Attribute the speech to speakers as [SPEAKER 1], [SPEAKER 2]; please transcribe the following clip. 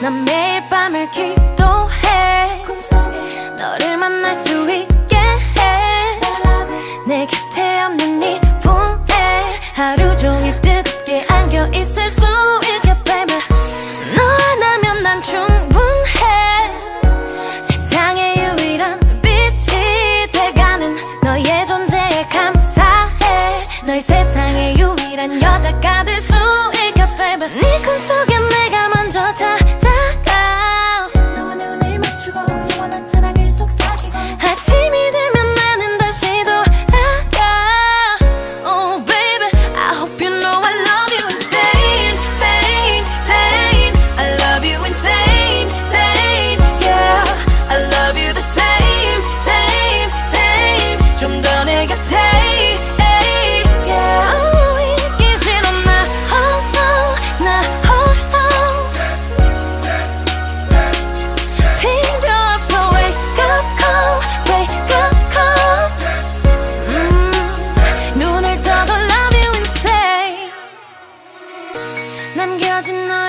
[SPEAKER 1] 난 매일 밤을 기 doesn't know